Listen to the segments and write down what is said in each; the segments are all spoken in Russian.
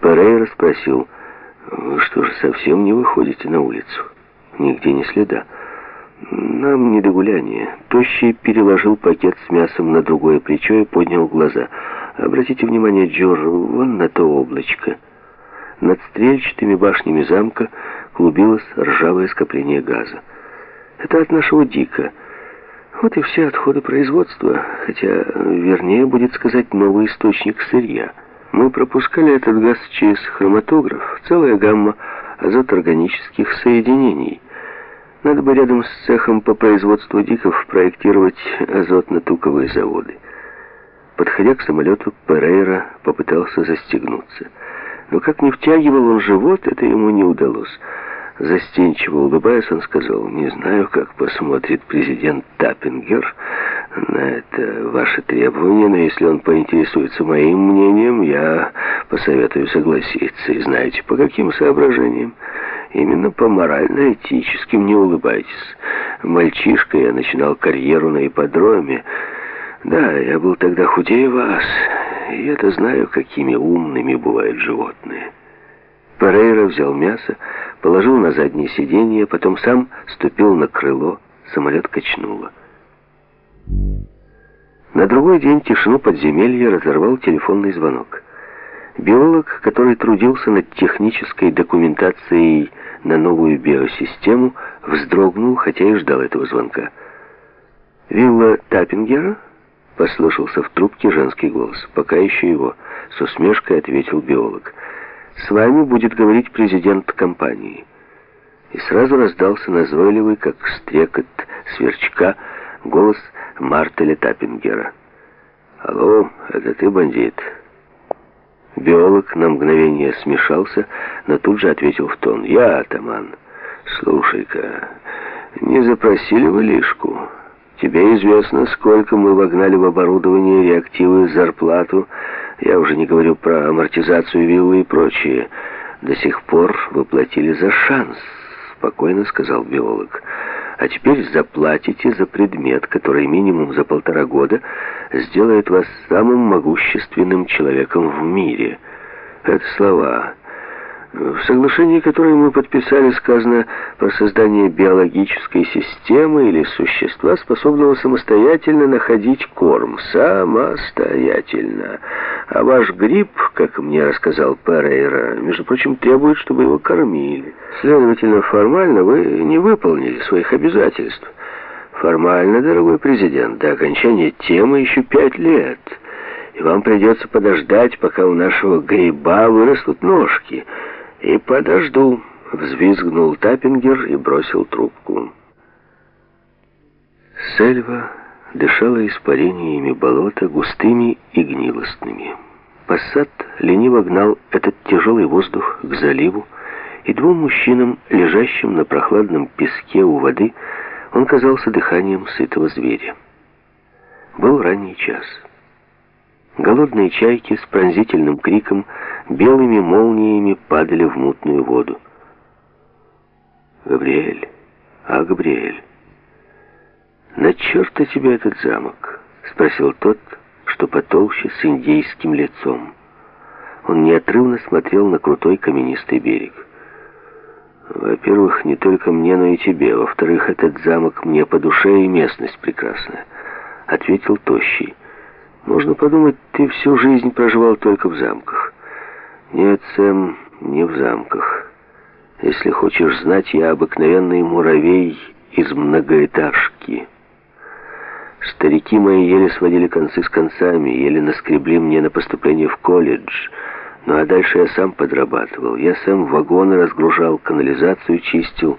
Перейра спросил, «Вы что же, совсем не выходите на улицу? Нигде не следа». «Нам не до гуляния». Тощий переложил пакет с мясом на другое плечо и поднял глаза. «Обратите внимание, Джор, вон на то облачко». Над стрельчатыми башнями замка клубилось ржавое скопление газа. «Это от нашего Дика». Вот и все отходы производства, хотя, вернее, будет сказать, новый источник сырья. Мы пропускали этот газ через хроматограф, целая гамма азоторганических соединений. Надо бы рядом с цехом по производству диков проектировать азотно-туковые заводы. Подходя к самолету, Перейра попытался застегнуться. Но как не втягивал он живот, это ему не удалось. Застенчиво улыбаясь, он сказал, «Не знаю, как посмотрит президент Таппингер на это ваше требование, но если он поинтересуется моим мнением, я посоветую согласиться. И знаете, по каким соображениям? Именно по морально-этическим не улыбайтесь. Мальчишкой я начинал карьеру на ипподроме. Да, я был тогда худее вас, и я-то знаю, какими умными бывают животные». Перейра взял мясо, положил на заднее сиденье, потом сам ступил на крыло, самолет качнуло. На другой день тишину подземелья разорвал телефонный звонок. Биолог, который трудился над технической документацией на новую биосистему, вздрогнул, хотя и ждал этого звонка. «Вилла Таппингера?» — послышался в трубке женский голос. «Пока еще его», — с усмешкой ответил биолог. С вами будет говорить президент компании. И сразу раздался назойливый, как стрекот сверчка, голос Мартеля Таппингера. «Алло, это ты, бандит?» Биолог на мгновение смешался, но тут же ответил в тон. «Я, атаман. Слушай-ка, не запросили вы лишку? Тебе известно, сколько мы вогнали в оборудование, реактивы, зарплату, я уже не говорю про амортизацию виллы и прочее. До сих пор вы платили за шанс, спокойно сказал биолог. А теперь заплатите за предмет, который минимум за полтора года сделает вас самым могущественным человеком в мире. Это слова. В соглашении, которое мы подписали, сказано про создание биологической системы или существа, способного самостоятельно находить корм. Самостоятельно. А ваш гриб, как мне рассказал Перейра, между прочим, требует, чтобы его кормили. Следовательно, формально вы не выполнили своих обязательств. Формально, дорогой президент, до окончания темы еще пять лет. И вам придется подождать, пока у нашего гриба вырастут ножки. «И подожду», — взвизгнул Таппингер и бросил трубку. Сельва дышала испарениями болота, густыми и гнилостными. Пассат лениво гнал этот тяжелый воздух к заливу, и двум мужчинам, лежащим на прохладном песке у воды, он казался дыханием сытого зверя. Был ранний час. Голодные чайки с пронзительным криком белыми молниями падали в мутную воду. «Габриэль, а, Габриэль, на черта тебе этот замок?» — спросил тот, что потолще, с индейским лицом. Он неотрывно смотрел на крутой каменистый берег. «Во-первых, не только мне, но и тебе. Во-вторых, этот замок мне по душе и местность прекрасная», — ответил Тощий. Можно подумать, ты всю жизнь проживал только в замках. Нет, Сэм, не в замках. Если хочешь знать, я обыкновенный муравей из многоэтажки. Старики мои еле сводили концы с концами, еле наскребли мне на поступление в колледж. Ну а дальше я сам подрабатывал. Я сам вагоны разгружал, канализацию чистил.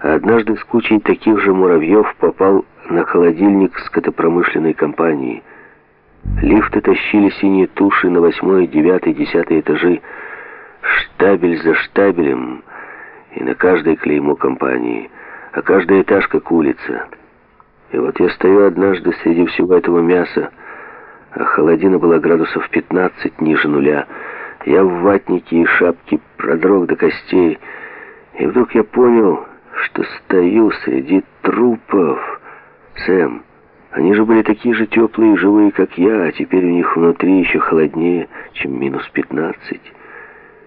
А однажды с кучей таких же муравьев попал на холодильник скотопромышленной компании – Лифты тащили синие туши на восьмой, девятый, десятый этажи, штабель за штабелем, и на каждой клеймо компании, а каждый этаж как улица. И вот я стою однажды среди всего этого мяса, а холодина была градусов 15 ниже нуля. Я в ватнике и шапке продрог до костей, и вдруг я понял, что стою среди трупов. Сэм, они же были такие же теплые и живые, как я, а теперь у них внутри еще холоднее, чем минус пятнадцать.